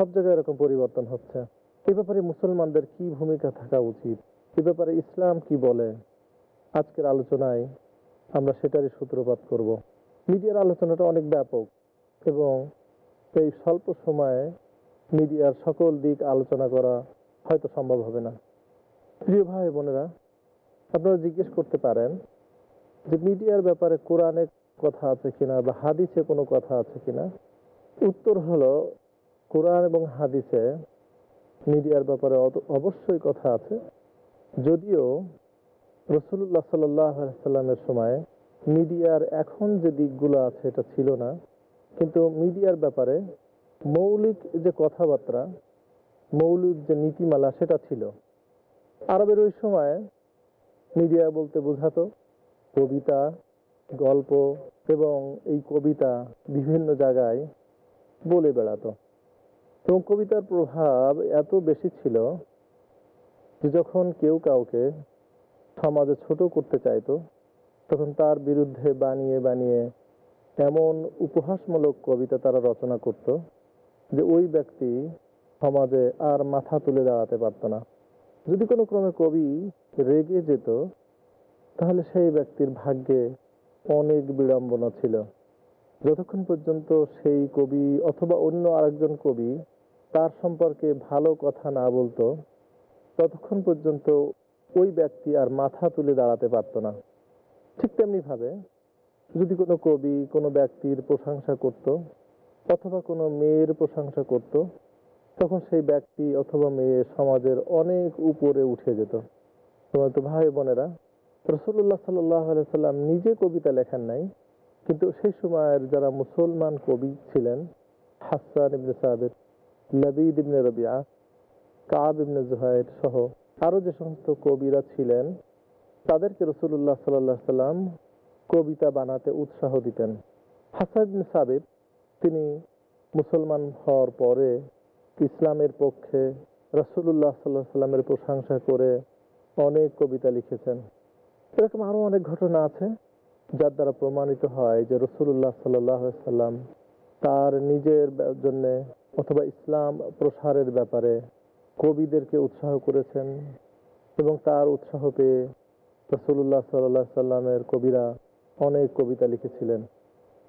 সব জায়গায় এরকম পরিবর্তন হচ্ছে। এ ব্যাপারে মুসলমানদের কি ভূমিকা থাকা উচিত? এ ব্যাপারে ইসলাম কি বলে? আজকের আলোচনায় আমরা সেটারই সূত্রপাত করব। মিডিয়ার আলোচনাটা অনেক ব্যাপক এবং এই স্বল্প সময়ে মিডিয়ার সকল দিক আলোচনা করা হয়তো সম্ভব হবে না। প্রিয় ভাই বোনেরা, আপনারা জিজ্ঞেস করতে পারেন যে মিডিয়ার ব্যাপারে কোরআনে কথা আছে কিনা বা হাদিসে কোনো কথা আছে কিনা? উত্তর হলো কোরআন এবং হাদিসে মিডিয়ার ব্যাপারে অবশ্যই কথা আছে। যদিও রসুল্লাহ সাল্লামের সময় মিডিয়ার এখন যে দিকগুলো আছে এটা ছিল না। কিন্তু মিডিয়ার ব্যাপারে মৌলিক যে কথাবার্তা, মৌলিক যে নীতিমালা সেটা ছিল। আরবের ওই সময় মিডিয়া বলতে বোঝাতো কবিতা, গল্প এবং এই কবিতা বিভিন্ন জায়গায় বলে বেড়াতো। এবং কবিতার প্রভাব এত বেশি ছিল যে যখন কেউ কাউকে সমাজে ছোট করতে চাইতো, তখন তার বিরুদ্ধে বানিয়ে বানিয়ে এমন উপহাসমূলক কবিতা তারা রচনা করত যে ওই ব্যক্তি সমাজে আর মাথা তুলে দাঁড়াতে পারত না। যদি কোনো ক্রমে কবি রেগে যেত, তাহলে সেই ব্যক্তির ভাগ্যে অনেক বিড়ম্বনা ছিল। যতক্ষণ পর্যন্ত সেই কবি অথবা অন্য আরেকজন কবি তার সম্পর্কে ভালো কথা না বলতো, ততক্ষণ পর্যন্ত ওই ব্যক্তি আর মাথা তুলে দাঁড়াতে পারত না। ঠিক তেমনি ভাবে যদি কোনো কবি কোনো ব্যক্তির প্রশংসা করত অথবা কোনো মেয়ের প্রশংসা করত, তখন সেই ব্যক্তি অথবা মেয়ে সমাজের অনেক উপরে উঠে যেত। তোমার তো ভাই বোনেরা রসুল্লাহ সাল্লাম নিজে কবিতা লেখেন নাই কিন্তু সেই সময়ের যারা মুসলমান কবি ছিলেন, হাসান ইবনে সাবের লবিদ ইবনে রবিয়া কাব ইবনে জুহাইর সহ আরও যে সমস্ত কবিরা ছিলেন, তাদেরকে রসুল্লাহ সাল্লাহ সাল্লাম কবিতা বানাতে উৎসাহ দিতেন। হাসান ইবনে সাবির তিনি মুসলমান হওয়ার পরে ইসলামের পক্ষে রসুল্লাহ সাল্লাহ সাল্লামের প্রশংসা করে অনেক কবিতা লিখেছেন। এরকম আরও অনেক ঘটনা আছে। যার দ্বারা প্রমাণিত হয় যে রসুল্লাহ সাল্লাম তার নিজের জন্য অথবা ইসলাম প্রসারের ব্যাপারে কবিদেরকে উৎসাহ করেছেন এবং তার উৎসাহ পেয়ে রসুল্লাহ সাল্লাহ সাল্লামের কবিরা অনেক কবিতা লিখেছিলেন।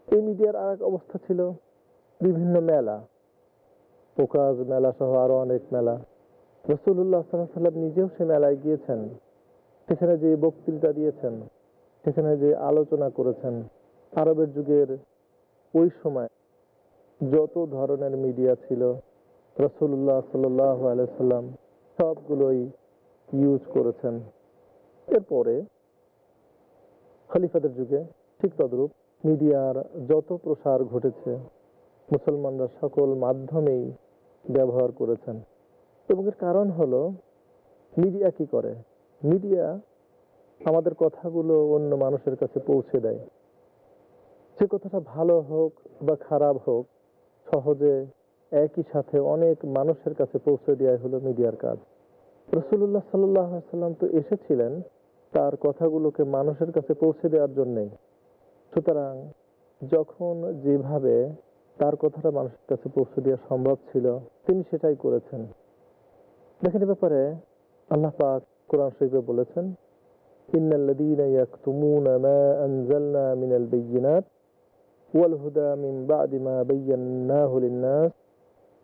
এই মিডিয়ার আর এক অবস্থা ছিল বিভিন্ন মেলা। পোকাজ মেলা সহ আরও অনেক মেলা। রসুল্লাহ সাল্লাহ সাল্লাম নিজেও সে মেলায় গিয়েছেন। সেখানে যে বক্তৃতা দিয়েছেন। সেখানে যে আলোচনা করেছেন, আরবের যুগের ওই সময় যত ধরনের মিডিয়া ছিল রসুল্লাহ সাল্লাম সবগুলোই ইউজ করেছেন। এরপরে খলিফাদের যুগে ঠিক তদ্রূপ মিডিয়ার যত প্রসার ঘটেছে, মুসলমানরা সকল মাধ্যমেই ব্যবহার করেছেন। এবং এর কারণ হলো, মিডিয়া কি করে? মিডিয়া আমাদের কথাগুলো অন্য মানুষের কাছে পৌঁছে দেয়। সে কথাটা ভালো হোক বা খারাপ হোক, সহজে একই সাথে অনেক মানুষের কাছে পৌঁছে দেওয়া হলো মিডিয়ার কাজ। রসুল্লাহ সাল্লাম তো এসেছিলেন তার কথাগুলোকে মানুষের কাছে পৌঁছে দেওয়ার জন্যেই। সুতরাং যখন যেভাবে তার কথাটা মানুষের কাছে পৌঁছে দেওয়া সম্ভব ছিল, তিনি সেটাই করেছেন। দেখেন ব্যাপারে আল্লাহ পাক কোরআন শরীফে বলেছেন ইন্নাল্লাযীনা ইয়াকতুমুনা মা আনজালনা মিনাল বায়্যিনাত ওয়াল হুদা মিন বা'দি মা বায়্যানাহু লিন-নাস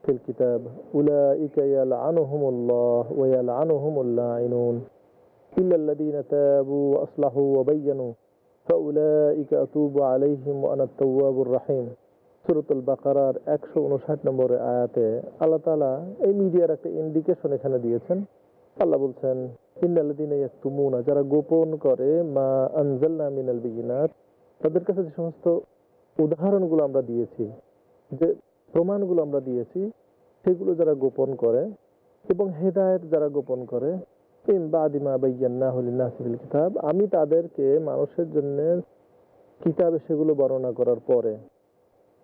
ফিল কিতাব উলাইকা ইয়ালআনুহুমুল্লাহ ওয়া ইয়ালআনুহুমুল লাঈনুন ইল্লাল্লাযীনা তাবু ওয়া আসলাহু ওয়া বায়্যানু ফাউলাইকা আতুবু আলাইহিম ওয়া আনা আত-তাওয়াবুর রাহিম সুরতুল বাকারার একশো উনষাট নম্বর আয়াতে আল্লাহ তালা এই মিডিয়ার একটা ইন্ডিকেশন এখানে দিয়েছেন আল্লাহ বলছেন যারা গোপন করে, মা আনজাল্লা মিনাল বিগিনাত তাদের কাছে যে সমস্ত উদাহরণগুলো আমরা দিয়েছি, যে প্রমাণগুলো আমরা দিয়েছি, সেগুলো যারা গোপন করে এবং হেদায়েত যারা গোপন করে আমি তাদেরকে মানুষের জন্য কিতাবে সেগুলো বর্ণনা করার পরে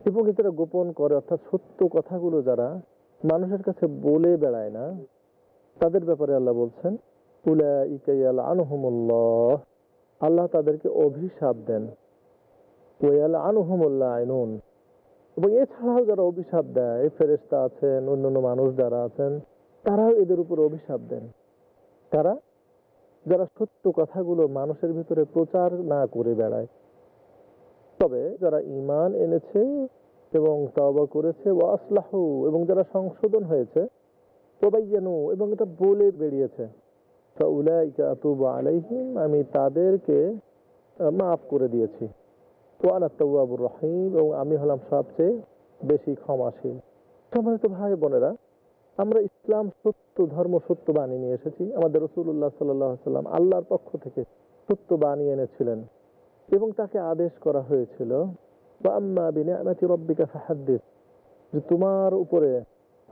এবং যারা গোপন করে, অর্থাৎ সত্য কথাগুলো যারা মানুষের কাছে বলে বেড়ায় না তাদের ব্যাপারে আল্লাহ বলছেন উলা ইকাইয়াল আনহুমুল্লাহ আল্লাহ তাদেরকে অভিশাপ দেন। ওয়াল আনহুমুল্লাহ আইনুন। এবং এছাড়াও যারা অভিশাপ দেয় ফেরেস্তা আছেন, অন্যান্য মানুষ যারা আছেন, তারাও এদের উপর অভিশাপ দেন। তারা, যারা সত্য কথাগুলো মানুষের ভিতরে প্রচার না করে বেড়ায়। তবে যারা ইমান এনেছে এবং তওবা করেছে ও আসলাহু, এবং যারা সংশোধন হয়েছে ওবাইয়ানু এবং এটা বলে বেরিয়েছে। আমি তাদেরকে মাফ করে দিয়েছি। ওয়ানা তাওয়াবুর রহিম, এবং আমি হলাম সবচেয়ে বেশি ক্ষমাশীল। সম্মানিত ভাই বোনেরা, আমরা ইসলাম সত্য, ধর্ম সত্য বাণী নিয়ে এসেছি। আমাদের রসুল্লাহ সাল্লাম আল্লাহর পক্ষ থেকে সত্য বাণী এনেছিলেন, এবং তাকে আদেশ করা হয়েছিল যে তোমার উপরে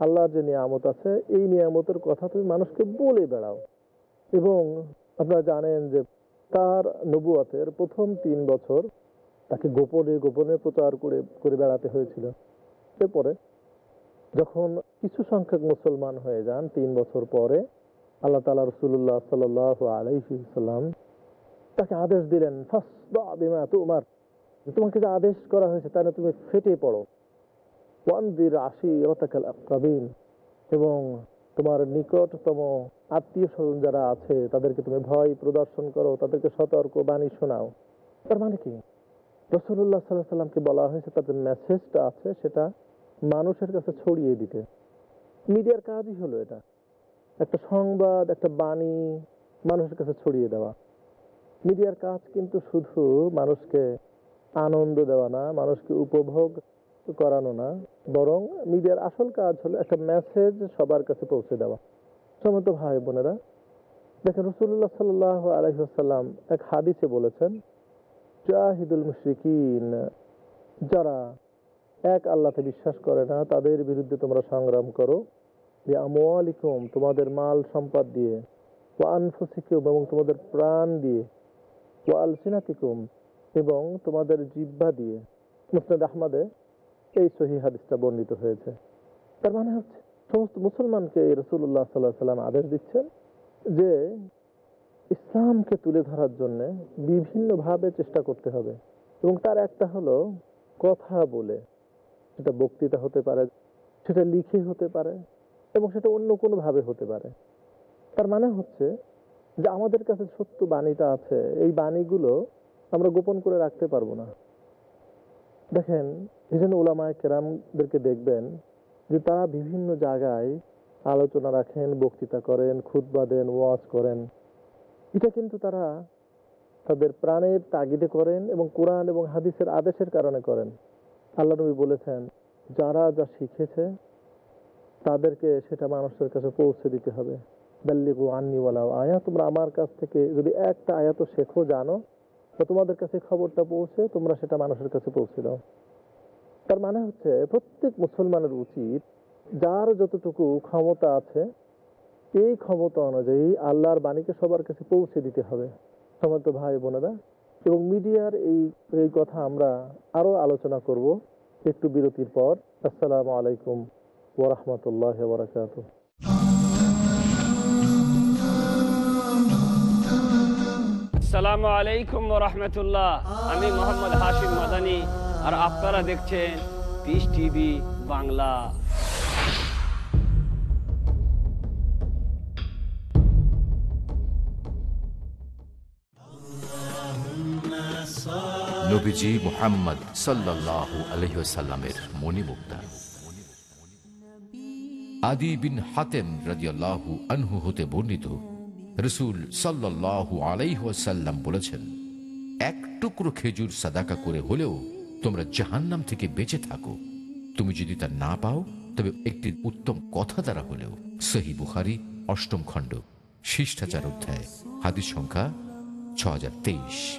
আল্লাহর যে নিয়ামত আছে, এই নিয়ামতের কথা তুমি মানুষকে বলে বেড়াও। এবং আপনারা জানেন যে তার নবুয়াতের প্রথম তিন বছর তাকে গোপনে গোপনে প্রচার করে করে বেড়াতে হয়েছিল। এরপরে যখন কিছু সংখ্যক মুসলমান হয়ে যান, তিন বছর পরে আল্লাহ তালা রসুল্লাহ সাল আলাইহি সাল্লাম তাকে আদেশ দিলেন বিমা তোমার। তোমাকে যে আদেশ করা হয়েছে তা তুমি ফেটে পড়ো। এবং তোমার নিকটতম আত্মীয় স্বজন যারা আছে, তাদেরকে তুমি ভয় প্রদর্শন করো, তাদেরকে সতর্ক বাণী শোনাও। তার মানে কি? রসুল্লাহ সাল্লাহ সাল্লামকে বলা হয়েছে তাদের মেসেজটা আছে, সেটা মানুষের কাছে ছড়িয়ে দিতে। মিডিয়ার কাজই হলো এটা। একটা সংবাদ, একটা বাণী মানুষের কাছে ছড়িয়ে দেওয়া। মিডিয়ার কাজ কিন্তু শুধু মানুষকে আনন্দ দেওয়া না, মানুষকে উপভোগ করানো না, বরং মিডিয়ার আসল কাজ হলো একটা মেসেজ সবার কাছে পৌঁছে দেওয়া। সমত ভাই বোনেরা, দেখেন রসুল্লাহ সাল্লাহ আলহিহাসাল্লাম এক হাদিসে বলেছেন, জাহিদুল মুশরিকিন, যারা এক আল্লাহতে বিশ্বাস করে না, তাদের বিরুদ্ধে তোমরা সংগ্রাম করো। যে আমলিকুম তোমাদের মাল সম্পদ দিয়ে ও আনফুসিকুম, এবং তোমাদের প্রাণ দিয়ে ও আলসিনাতিকুম, এবং তোমাদের জিব্বা দিয়ে। মুসনাদ আহমদে এই সহি হাদিসটা বর্ণিত হয়েছে। তার মানে হচ্ছে, সমস্ত মুসলমানকে রসুল্লাহ সাল্লাহ সাল্লাম আদেশ দিচ্ছেন যে, ইসলামকে তুলে ধরার জন্য বিভিন্নভাবে চেষ্টা করতে হবে। এবং তার একটা হলো, কথা বলে। সেটা বক্তৃতা হতে পারে, সেটা লিখে হতে পারে, এবং সেটা অন্য কোনো ভাবে হতে পারে। তার মানে হচ্ছে যে, আমাদের কাছে সত্য বাণীটা আছে। এই বাণীগুলো আমরা গোপন করে রাখতে পারব না। দেখেন এই ওলামায় কেরামদেরকে দেখবেন যে তারা বিভিন্ন জায়গায় আলোচনা রাখেন, বক্তৃতা করেন খুদ্া দেন, ওয়াজ করেন। এটা কিন্তু তারা তাদের প্রাণের তাগিদে করেন এবং কোরআন এবং হাদিসের আদেশের কারণে করেন। আল্লাহ নবী বলেছেন, যারা যা শিখেছে, তাদেরকে সেটা মানুষের কাছে পৌঁছে দিতে হবে। দাল্লিগু আন্নিওয়ালা আয়া। তোমরা আমার কাছ থেকে যদি একটা আয়াত শেখো, জানো তো তোমাদের কাছে খবরটা পৌঁছে, তোমরা সেটা মানুষের কাছে পৌঁছে দাও। তার মানে হচ্ছে, প্রত্যেক মুসলমানের উচিত যার যতটুকু ক্ষমতা আছে, এই ক্ষমতা অনুযায়ী আল্লাহর বাণীকে সবার কাছে পৌঁছে দিতে হবে। সমস্ত ভাই বোনেরা, এবং মিডিয়ার এই এই কথা আমরা আরও আলোচনা করব একটু বিরতির পর। আসসালামু আলাইকুম ওরহমতুল্লাহ বরাকাত আসসালামু আলাইকুম রহমতুল্লাহ। আমি মোহাম্মদ হাশিম মাদানি, আর আপনারা দেখছেন পিস টিভি বাংলা। মোহাম্মদ সাল্লাল্লাহু আদি বিন হাতেম রাজিয়াল্লাহু আনহু হতে বর্ণিত রসুল সাল্লাল্লাহু আলাইহাল্লাম বলেছেন, এক টুকরো খেজুর সাদাকা করে হলেও তোমরা জাহান্নাম থেকে বেঁচে থাকো। তুমি যদি তা না পাও, তবে একটি উত্তম কথা দ্বারা হলেও সহি বুখারি, অষ্টম খণ্ড, শিষ্টাচার অধ্যায়, হাদিস সংখ্যা ছ হাজার তেইশ।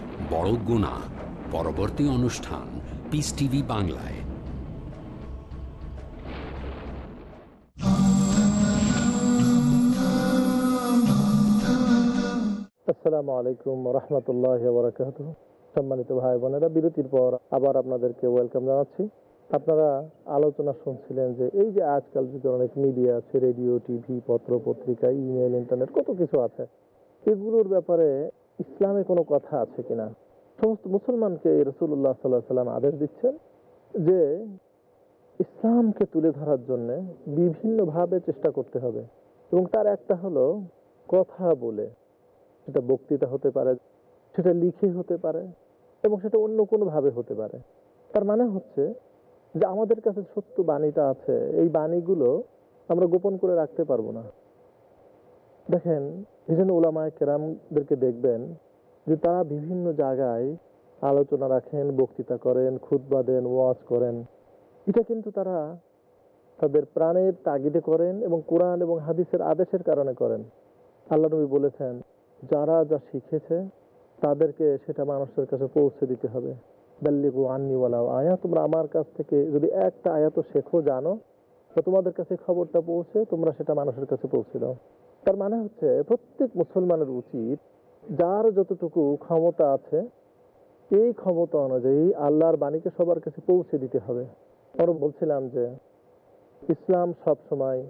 বড় গুণা, পরবর্তী অনুষ্ঠান পিস টিভি বাংলায়। আসসালামু আলাইকুম রহমতুল্লাহ বরাকাত সম্মানিত ভাই বোনেরা, বিরতির পর আবার আপনাদেরকে ওয়েলকাম জানাচ্ছি। আপনারা আলোচনা শুনছিলেন যে এই যে আজকাল যুগে অনেক মিডিয়া আছে, রেডিও, টিভি, পত্র, পত্রিকা, ইমেল, ইন্টারনেট, কত কিছু আছে। এগুলোর ব্যাপারে ইসলামে কোনো কথা আছে কিনা? সমস্ত মুসলমানকে রসুল্লাহ সাল্লাহ সাল্লাম আদেশ দিচ্ছেন যে ইসলামকে তুলে ধরার জন্য বিভিন্নভাবে চেষ্টা করতে হবে। এবং তার একটা হলো কথা বলে। সেটা বক্তৃতা হতে পারে, সেটা লিখে হতে পারে এবং সেটা অন্য কোনো ভাবে হতে পারে। তার মানে হচ্ছে যে আমাদের কাছে সত্য বাণীটা আছে। এই বাণীগুলো আমরা গোপন করে রাখতে পারব না। দেখেন জন্য ওলামায় কেরামদেরকে দেখবেন যে তারা বিভিন্ন জায়গায় আলোচনা রাখেন, বক্তৃতা করেন, খুতবা দেন, ওয়াজ করেন। এটা কিন্তু তারা তাদের প্রাণের তাগিদে করেন এবং কোরআন এবং হাদিসের আদেশের কারণে করেন। আল্লাহ নবী বলেছেন, যারা যা শিখেছে, তাদেরকে সেটা মানুষের কাছে পৌঁছে দিতে হবে। দাল্লিগু আন্নিওয়ালা আয়া। তোমরা আমার কাছ থেকে যদি একটা আয়াত শেখো, জানো, তো তোমাদের কাছে খবরটা পৌঁছে তোমরা সেটা মানুষের কাছে পৌঁছে দাও। তার মানে হচ্ছে প্রত্যেক মুসলমানের উচিত যার যতটুকু ক্ষমতা আছে, এই ক্ষমতা অনুযায়ী আল্লাহর বাণীকে সবার কাছে পৌঁছে দিতে হবে। আমরা বলছিলাম যে ইসলাম সব সময়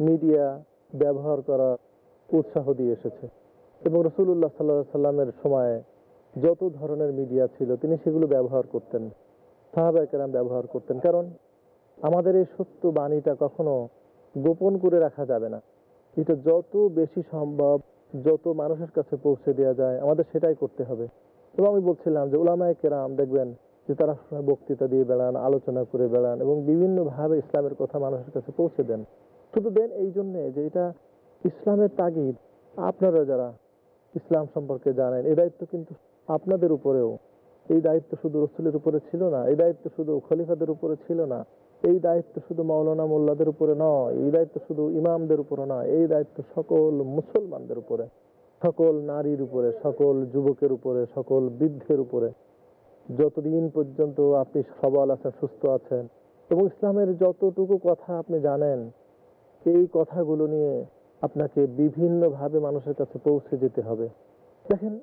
মিডিয়া ব্যবহার করার উৎসাহ দিয়ে এসেছে। এবং রসুল্লাহ সাল্লাহ সাল্লামের সময় যত ধরনের মিডিয়া ছিল, তিনি সেগুলো ব্যবহার করতেন। সাহাবাহাম ব্যবহার করতেন। কারণ আমাদের এই সত্য বাণীটা কখনো গোপন করে রাখা যাবে না। এটা যত বেশি সম্ভব, যত মানুষের কাছে পৌঁছে দেওয়া যায়, আমাদের সেটাই করতে হবে। এবং আমি বলছিলাম যে ওলামায় কেরাম, দেখবেন যে তারা সবসময় বক্তৃতা দিয়ে বেড়ান, আলোচনা করে বেড়ান এবং বিভিন্নভাবে ইসলামের কথা মানুষের কাছে পৌঁছে দেন। শুধু দেন এই জন্যে যে এটা ইসলামের তাগিদ। আপনারা যারা ইসলাম সম্পর্কে জানেন এই দায়িত্ব কিন্তু আপনাদের উপরেও। এই দায়িত্ব শুধু রসুলের উপরে ছিল না, এই দায়িত্ব শুধু খলিফাদের উপরে ছিল না। এই দায়িত্ব শুধু মাওলানা মোল্লাদের উপরে নয়, এই দায়িত্ব শুধু ইমামদের উপরে নয়, এই দায়িত্ব সকল মুসলমানদের উপরে, সকল নারীর উপরে, সকল যুবকের উপরে, সকল বৃদ্ধের উপরে। যতদিন পর্যন্ত আপনি সবল আছেন, সুস্থ আছেন, এবং ইসলামের যতটুকু কথা আপনি জানেন, এই কথাগুলো নিয়ে আপনাকে বিভিন্নভাবে মানুষের কাছে পৌঁছে যেতে হবে। দেখেন,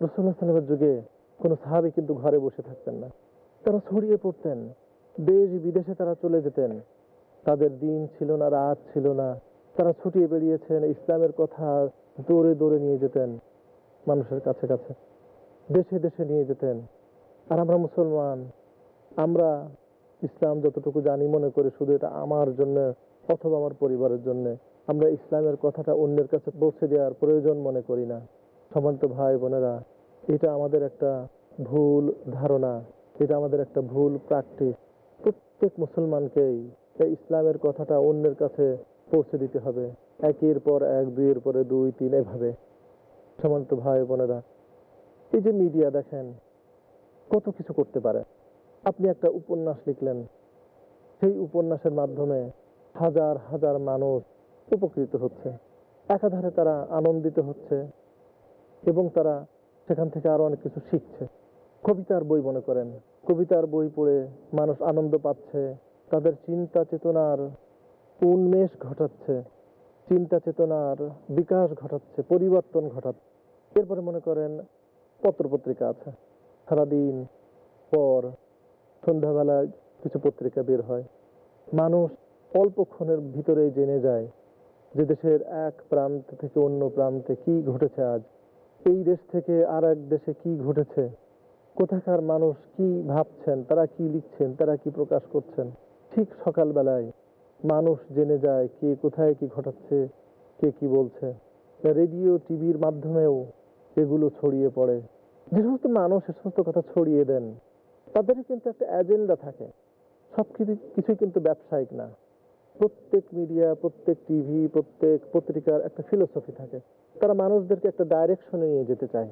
রসুল্লাহ সাল্লামের যুগে কোনো সাহাবি কিন্তু ঘরে বসে থাকতেন না। তারা ছড়িয়ে পড়তেন। দেশ বিদেশে তারা চলে যেতেন। তাদের দিন ছিল না, রাত ছিল না। তারা ছুটিয়ে বেরিয়েছেন ইসলামের কথা দৌড়ে দৌড়ে নিয়ে যেতেন, মানুষের কাছে কাছে। দেশে দেশে নিয়ে যেতেন। আর আমরা মুসলমান, আমরা ইসলাম যতটুকু জানি মনে করি শুধু এটা আমার জন্য অথবা আমার পরিবারের জন্য। আমরা ইসলামের কথাটা অন্যের কাছে পৌঁছে দেওয়ার প্রয়োজন মনে করি না। সমান্ত ভাই বোনেরা, এটা আমাদের একটা ভুল ধারণা, এটা আমাদের একটা ভুল প্র্যাকটিস প্রত্যেক মুসলমানকেই এই ইসলামের কথাটা অন্যের কাছে পৌঁছে দিতে হবে। একের পর এক, দুইয়ের পরে দুই, তিন, এভাবে। সমান্ত ভাই বোনেরা, এই যে মিডিয়া দেখেন, কত কিছু করতে পারে। আপনি একটা উপন্যাস লিখলেন, সেই উপন্যাসের মাধ্যমে হাজার হাজার মানুষ উপকৃত হচ্ছে। একাধারে তারা আনন্দিত হচ্ছে এবং তারা সেখান থেকে আরও অনেক কিছু শিখছে। কবিতার বই মনে করেন কবিতার বই পড়ে মানুষ আনন্দ পাচ্ছে, তাদের চিন্তা চেতনার উন্মেষ ঘটাচ্ছে, চিন্তা চেতনার বিকাশ ঘটাচ্ছে, পরিবর্তন ঘটাচ্ছে। এরপরে মনে করেন পত্রপত্রিকা আছে। সারাদিন পর সন্ধ্যাবেলায় কিছু পত্রিকা বের হয়। মানুষ অল্পক্ষণের ভিতরেই জেনে যায় যে দেশের এক প্রান্ত থেকে অন্য প্রান্তে কি ঘটেছে আজ, এই দেশ থেকে আর এক দেশে কি ঘটেছে। কোথাকার মানুষ কি ভাবছেন, তারা কি লিখছেন, তারা কি প্রকাশ করছেন? ঠিক সকালবেলায় মানুষ জেনে যায় কে কোথায় কি ঘটাচ্ছে, কে কি বলছে। রেডিও, টিভির মাধ্যমেও এগুলো ছড়িয়ে পড়ে। যে সমস্ত মানুষ এ সমস্ত কথা ছড়িয়ে দেন তাদের কিন্তু একটা এজেন্ডা থাকে। সব কিছু, কিছুই কিন্তু ব্যবসায়িক না। প্রত্যেক মিডিয়া, প্রত্যেক টিভি, প্রত্যেক পত্রিকার একটা ফিলোসফি থাকে। তারা মানুষদেরকে একটা ডাইরেকশনে নিয়ে যেতে চায়।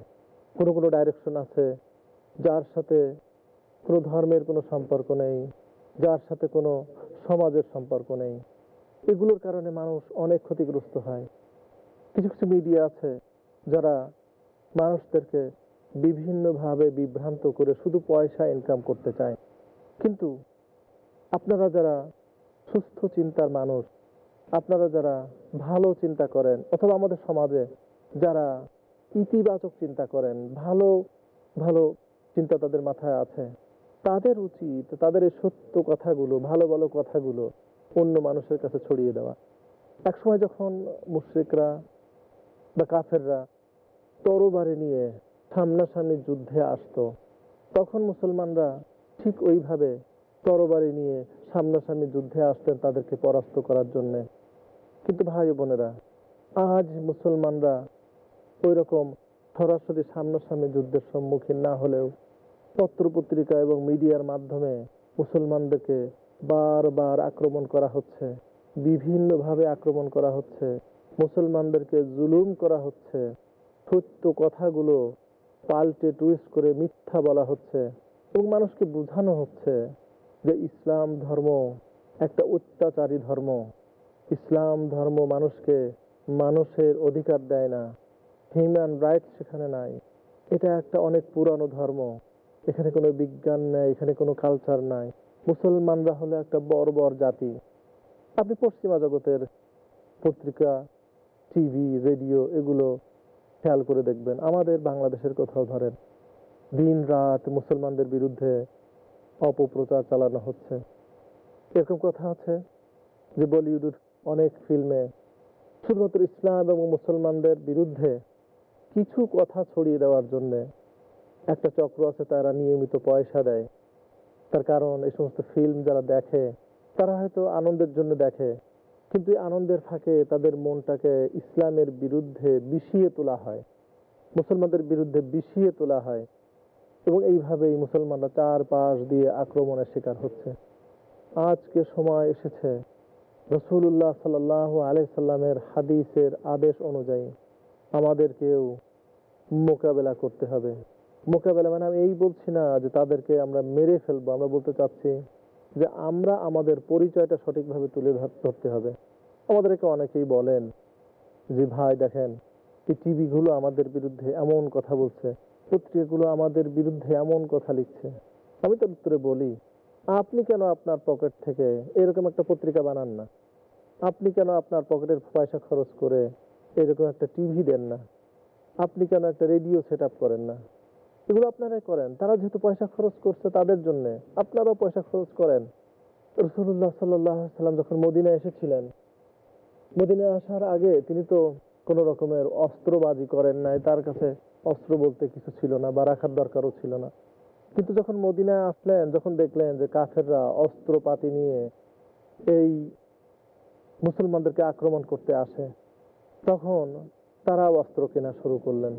কোনো কোনো ডাইরেকশন আছে যার সাথে কোনো ধর্মের কোনো সম্পর্ক নেই, যার সাথে কোনো সমাজের সম্পর্ক নেই। এগুলোর কারণে মানুষ অনেক ক্ষতিগ্রস্ত হয়। কিছু কিছু মিডিয়া আছে যারা মানুষদেরকে বিভিন্নভাবে বিভ্রান্ত করে শুধু পয়সা ইনকাম করতে চায়। কিন্তু আপনারা যারা সুস্থ চিন্তার মানুষ, আপনারা যারা ভালো চিন্তা করেন অথবা আমাদের সমাজে যারা ইতিবাচক চিন্তা করেন, ভালো ভালো চিন্তা তাদের মাথায় আছে। তাদের উচিত তাদের এই সত্য কথাগুলো, ভালো ভালো কথাগুলো অন্য মানুষের কাছে ছড়িয়ে দেওয়া। একসময় যখন মুশ্রিকরা বা কাফেররা তরবারি নিয়ে সামনাসামনি যুদ্ধে আসতো, তখন মুসলমানরা ঠিক ওইভাবে তরবারি নিয়ে সামনাসামনি যুদ্ধে আসতেন তাদেরকে পরাস্ত করার জন্য। কিন্তু ভাই বোনেরা, আজ মুসলমানরা ওই রকম সরাসরি সামনাসামনি যুদ্ধের সম্মুখীন না হলেও পত্রপত্রিকা এবং মিডিয়ার মাধ্যমে মুসলমানদেরকে বারবার আক্রমণ করা হচ্ছে, বিভিন্নভাবে আক্রমণ করা হচ্ছে, মুসলমানদেরকে জুলুম করা হচ্ছে, সত্য কথাগুলো পাল্টে টুইস্ট করে মিথ্যা বলা হচ্ছে এবং মানুষকে বোঝানো হচ্ছে যে ইসলাম ধর্ম একটা অত্যাচারী ধর্ম। ইসলাম ধর্ম মানুষকে মানুষের অধিকার দেয় না। হিউম্যান রাইটস সেখানে নাই। এটা একটা অনেক পুরানো ধর্ম। এখানে কোনো বিজ্ঞান নেই, এখানে কোনো কালচার নাই। মুসলমানরা হলো একটা বর্বর জাতি। আপনি পশ্চিমা জগতের পত্রিকা, টিভি, রেডিও এগুলো খেয়াল করে দেখবেন। আমাদের বাংলাদেশের কোথাও ধরেন। দিন রাত মুসলমানদের বিরুদ্ধে অপপ্রচার চালানো হচ্ছে। এরকম কথা আছে যে বলিউডের অনেক ফিল্মে শুধুমাত্র ইসলাম এবং মুসলমানদের বিরুদ্ধে কিছু কথা ছড়িয়ে দেওয়ার জন্য একটা চক্র আছে তারা নিয়মিত পয়সা দেয়। তার কারণ এই সমস্ত ফিল্ম যারা দেখে, তারা হয়তো আনন্দের জন্য দেখে। কিন্তু আনন্দের ফাঁকে তাদের মনটাকে ইসলামের বিরুদ্ধে বিষিয়ে তোলা হয়। মুসলমানদের বিরুদ্ধে বিষিয়ে তোলা হয়। এবং এইভাবেই মুসলমানরা চার পাশ দিয়ে আক্রমণের শিকার হচ্ছে। আজকে সময় এসেছে। রসুল্লাহ সাল্লাহ আলাইসাল্লামের হাদিসের আদেশ অনুযায়ী আমাদেরকেও মোকাবেলা করতে হবে। মোকাবেলা মানে আমি এই বলছি না যে তাদেরকে আমরা মেরে ফেলব, আমরা বলতে চাচ্ছি যে আমরা আমাদের পরিচয়টা সঠিকভাবে তুলে ধরতে হবে। আমাদেরকে অনেকেই বলেন যে, ভাই দেখেন, এই টিভিগুলো আমাদের বিরুদ্ধে এমন কথা বলছে, পত্রিকাগুলো আমাদের বিরুদ্ধে এমন কথা লিখছে। আমি তো উত্তরে বলি, আপনি কেন আপনার পকেট থেকে এরকম একটা পত্রিকা বানান না? আপনি কেন আপনার পকেটের পয়সা খরচ করে এরকম একটা টিভি দেন না। আপনি কেন একটা রেডিও সেট করেন না? এগুলো আপনারাই করেন। তারা যেহেতু পয়সা খরচ করছে তাদের জন্য, আপনারাও পয়সা খরচ করেন। রসুল্লাহ সাল্লাম যখন মদিনায় এসেছিলেন, মদিনায় আসার আগে তিনি তো কোনো রকমের অস্ত্রবাজি করেন নাই, তার কাছে অস্ত্র বলতে কিছু ছিল না বা রাখার দরকারও ছিল না। কিন্তু যখন মদিনায় আসলেন, যখন দেখলেন যে কাফেররা অস্ত্রপাতি নিয়ে এই মুসলমানদেরকে আক্রমণ করতে আসে তখন তারাও অস্ত্র কেনা শুরু করলেন।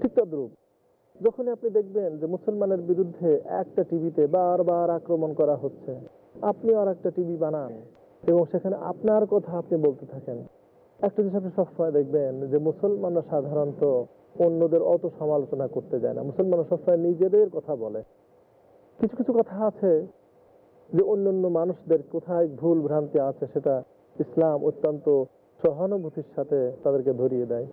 ঠিক তদ্রুপ, যখনই আপনি দেখবেন যে মুসলমানের বিরুদ্ধে একটা টিভিতে বারবার আক্রমণ করা হচ্ছে আপনিও আর একটা টিভি বানান এবং সেখানে আপনার কথা আপনি বলতে থাকেন। একটা জিনিস আপনি সবসময় দেখবেন যে মুসলমানরা সাধারণত অন্যদের অত সমালোচনা করতে যায় না। মুসলমানরা সবসময় নিজেদের কথা বলে। কিছু কিছু কথা আছে যে অন্য অন্য মানুষদের কোথায় ভুল ভ্রান্তি আছে সেটা ইসলাম অত্যন্ত সহানুভূতির সাথে তাদেরকে ধরিয়ে দেয়।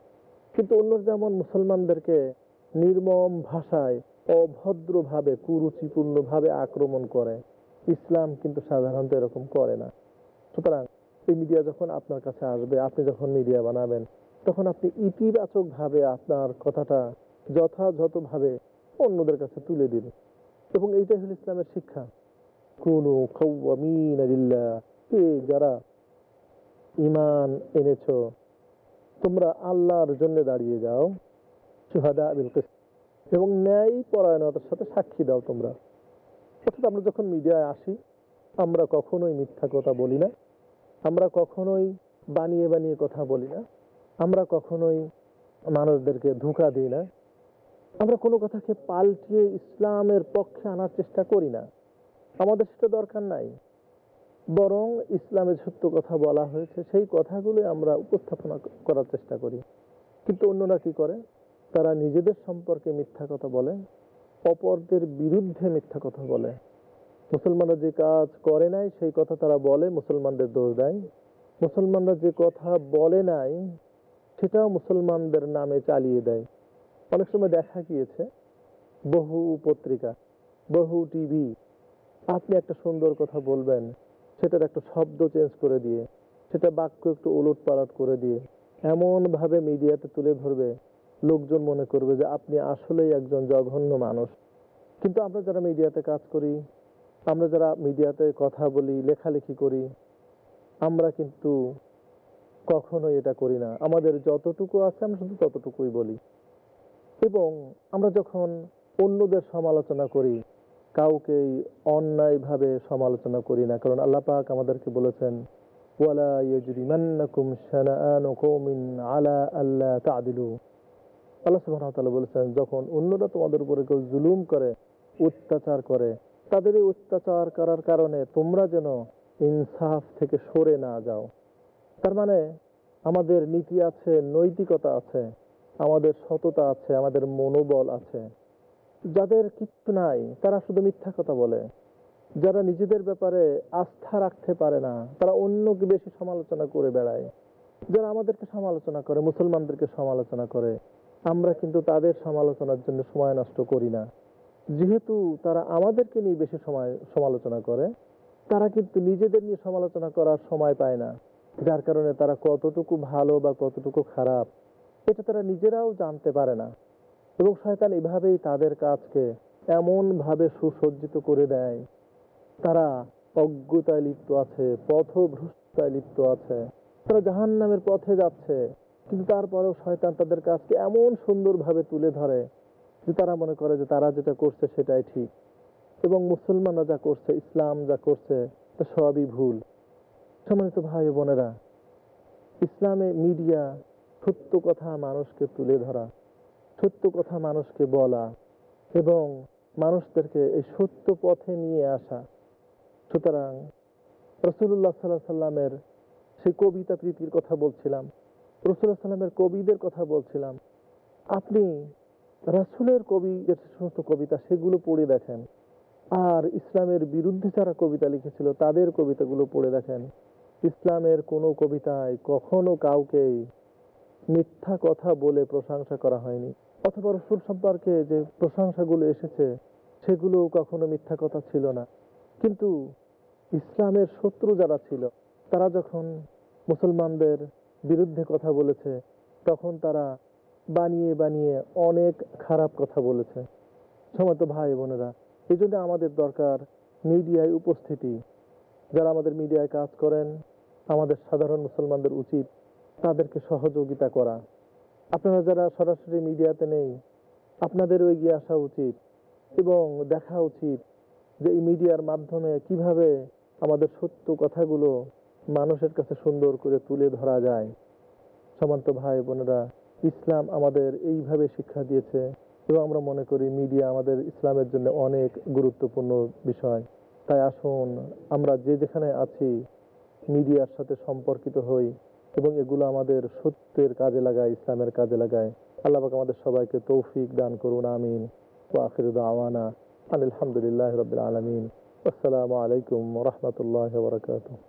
কিন্তু অন্য যেমন মুসলমানদেরকে নির্মম ভাষায় অভদ্রভাবে, কুরুচিপূর্ণভাবে আক্রমণ করে, ইসলাম কিন্তু সাধারণত এরকম করে না। সুতরাং এই মিডিয়া যখন আপনার কাছে আসবে, আপনি যখন মিডিয়া বানাবেন, তখন আপনি ইতিবাচকভাবে আপনার কথাটা যথাযথভাবে অন্যদের কাছে তুলে দিন। এবং এইটাই হল ইসলামের শিক্ষা। কোনো যারা ইমান এনেছ। তোমরা আল্লাহর জন্য দাঁড়িয়ে যাও। সুহাদা এবং ন্যায় পরায়ণতার সাথে সাক্ষী দাও তোমরা। অর্থাৎ আমরা যখন মিডিয়ায় আসি, আমরা কখনোই মিথ্যা কথা বলি না। আমরা কখনোই বানিয়ে বানিয়ে কথা বলি না। আমরা কখনোই মানুষদেরকে ধোঁকা দিই না। আমরা কোনো কথাকে পাল্টিয়ে ইসলামের পক্ষে আনার চেষ্টা করি না। আমাদের সেটা দরকার নাই। বরং ইসলামের সত্য কথা বলা হয়েছে, সেই কথাগুলো আমরা উপস্থাপনা করার চেষ্টা করি। কিন্তু অন্যরা কি করে? তারা নিজেদের সম্পর্কে মিথ্যা কথা বলে, অপরদের বিরুদ্ধে মিথ্যা কথা বলে। মুসলমানরা যে কাজ করে নাই, সেই কথা তারা বলে, মুসলমানদের দোষ দেয়। মুসলমানরা যে কথা বলে নাই, সেটাও মুসলমানদের নামে চালিয়ে দেয়। অনেক সময় দেখা গিয়েছে, বহু পত্রিকা, বহু টিভি, আপনি একটা সুন্দর কথা বলবেন সেটার একটা শব্দ চেঞ্জ করে দিয়ে, সেটা বাক্য একটু উলট পালট করে দিয়ে, এমনভাবে মিডিয়াতে তুলে ধরবে, লোকজন মনে করবে যে আপনি আসলেই একজন জঘন্য মানুষ। কিন্তু আমরা যারা মিডিয়াতে কাজ করি, আমরা যারা মিডিয়াতে কথা বলি, লেখালেখি করি, আমরা কিন্তু কখনোই এটা করি না। আমাদের যতটুকু আছে, আমরা শুধু ততটুকুই বলি। এবং আমরা যখন অন্যদের সমালোচনা করি কাউকেই অন্যায়ভাবে সমালোচনা করি না। কারণ আল্লাহ পাক আমাদেরকে বলেছেন বলেছেন, যখন অন্যরা তোমাদের উপরে কেউ জুলুম করে, অত্যাচার করে, তাদের অত্যাচার করার কারণে তোমরা যেন ইনসাফ থেকে সরে না যাও। তার মানে আমাদের নীতি আছে, নৈতিকতা আছে, আমাদের সততা আছে, আমাদের মনোবল আছে। যাদের কিচ্ছু নাই, তারা শুধু মিথ্যা কথা বলে। যারা নিজেদের ব্যাপারে আস্থা রাখতে পারে না, তারা অন্যকে বেশি সমালোচনা করে বেড়ায়। যারা আমাদেরকে সমালোচনা করে, মুসলমানদেরকে সমালোচনা করে, আমরা কিন্তু তাদের সমালোচনার জন্য সময় নষ্ট করি না। যেহেতু তারা আমাদেরকে নিয়ে বেশি সময় সমালোচনা করে, তারা কিন্তু নিজেদের নিয়ে সমালোচনা করার সময় পায় না। যার কারণে তারা কতটুকু ভালো বা কতটুকু খারাপ, এটা তারা নিজেরাও জানতে পারে না। এবং শয়তান এভাবেই তাদের কাজকে এমনভাবে সুসজ্জিত করে দেয়। তারা অজ্ঞতায় লিপ্ত আছে পথভ্রষ্টায় লিপ্ত আছে। তারা জাহান নামের পথে যাচ্ছে, কিন্তু তারপরেও শয়তান তাদের কাজকে এমন সুন্দরভাবে তুলে ধরে যে তারা মনে করে যে তারা যেটা করছে সেটাই ঠিক। এবং মুসলমানরা যা করছে, ইসলাম যা করছে, তা সবই ভুল। সম্মানিত ভাই বোনেরা, ইসলামে মিডিয়া সত্য কথা মানুষকে তুলে ধরা সত্য কথা মানুষকে বলা এবং মানুষদেরকে এই সত্য পথে নিয়ে আসা। সুতরাং রসুল্লাহ সাল্লাহ সাল্লামের সেই কবিতা প্রীতির কথা বলছিলাম রসুল্লাহ সাল্লামের কবিদের কথা বলছিলাম। আপনি রাসুলের কবি যে সমস্ত কবিতা সেগুলো পড়ে দেখেন। আর ইসলামের বিরুদ্ধে যারা কবিতা লিখেছিল তাদের কবিতাগুলো পড়ে দেখেন। ইসলামের কোনো কবিতায় কখনো কাউকেই মিথ্যা কথা বলে প্রশংসা করা হয়নি। অথবা রসুল সম্পর্কে যে প্রশংসাগুলো এসেছে সেগুলো কখনো মিথ্যা কথা ছিল না। কিন্তু ইসলামের শত্রু যারা ছিল, তারা যখন মুসলমানদের বিরুদ্ধে কথা বলেছে, তখন তারা বানিয়ে বানিয়ে অনেক খারাপ কথা বলেছে। সময় ভাই বোনেরা, এই জন্য আমাদের দরকার মিডিয়ায় উপস্থিতি। যারা আমাদের মিডিয়ায় কাজ করেন, আমাদের সাধারণ মুসলমানদের উচিত তাদেরকে সহযোগিতা করা। আপনারা যারা সরাসরি মিডিয়াতে নেই, আপনাদেরও এগিয়ে আসা উচিত এবং দেখা উচিত যে এই মিডিয়ার মাধ্যমে কীভাবে আমাদের সত্য কথাগুলো মানুষের কাছে সুন্দর করে তুলে ধরা যায়। সমান্ত ভাই, বোনেরা, ইসলাম আমাদের এইভাবে শিক্ষা দিয়েছে এবং আমরা মনে করি মিডিয়া আমাদের ইসলামের জন্য অনেক গুরুত্বপূর্ণ বিষয়। তাই আসুন আমরা যে যেখানে আছি, মিডিয়ার সাথে সম্পর্কিত হই। এবং এগুলো আমাদের সত্যের কাজে লাগায়, ইসলামের কাজে লাগায়। আল্লাহ আমাদের সবাইকে তৌফিক দান করুন, আমিন। আখির আওয়ানা আলহামদুলিল্লাহ রবিল আলমিন। আসসালামু আলাইকুম রহমতুল্লাহ বরকাত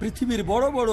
পৃথিবীর বড় বড়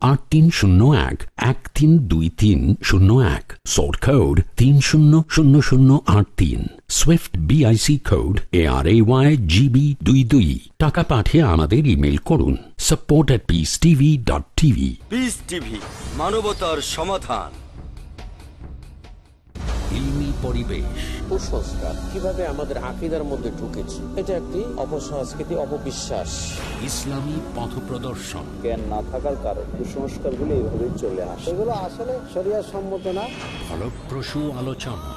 আট তিন শূন্য এক এক তিন দুই তিন শূন্য এক। সোর্ট কোড তিন শূন্য শূন্য শূন্য আট তিন। Swift code A R A Y GB দুই দুই। টাকা পাঠিয়ে আমাদের ইমেল করুন। Support Peace TV dot TV মানবতার সমাধান। ইলমি পরিবেশ। কুসংস্কার কীভাবে আমাদের আকিদার মধ্যে ঢুকেছে এটা একটি অপসংস্কৃতি অপবিশ্বাস। ইসলামী পথ প্রদর্শন। জ্ঞান না থাকার কারণে কুসংস্কারগুলো চলে আসে। এগুলো আসলে শরিয়ার সম্মত না। ফলপ্রসূ আলোচনা।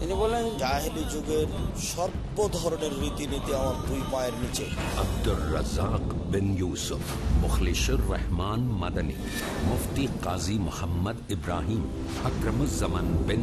তিনি বলেন জাহেলি যুগের সর্ব ধরনের রীতিনীতি আমার দুই পায়ের নিচে। আব্দুর রাজাক বিন ইউসুফ মুখলিসুর রহমান মাদানী মুফতি কাজী মোহাম্মদ ইব্রাহিম আকরমুজ্জামান বিন